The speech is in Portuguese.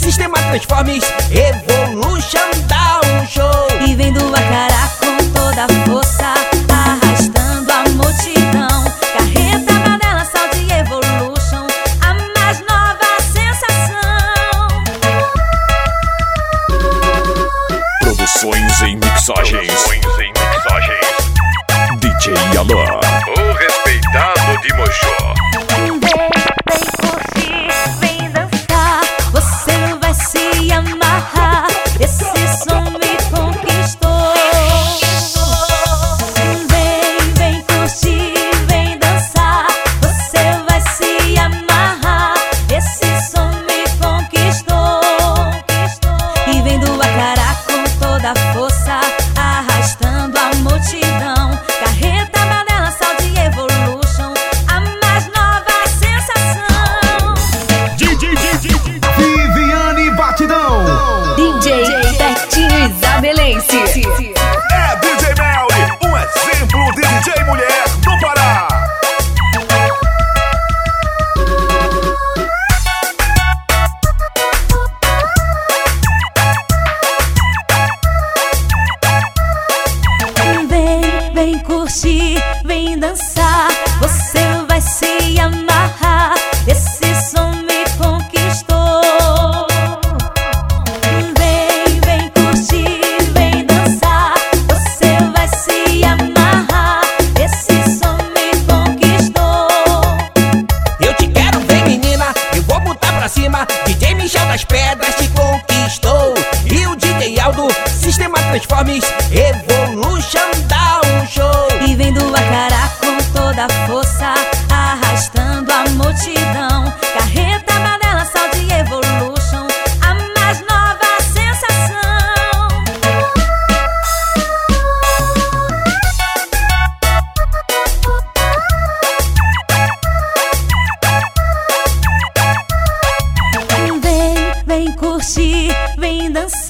Sistema Transformes Evolution. força, arrastando a multidão. Carreta, badela, sal de evolution, a mais nova sensação. DJ, DJ, DJ, Viviane Batidão. DJ Pertinho Isabelense. dançar, você vai se amarrar. Esse som me conquistou. Vem, vem curtir, vem dançar, você vai se amarrar. Esse som me conquistou. Eu te quero, bem, menina, eu vou botar pra cima. DJ Michel das Pedras te conquistou. E o DJ Aldo, Sistema Transformes, ele Vem curtir, vem dançar.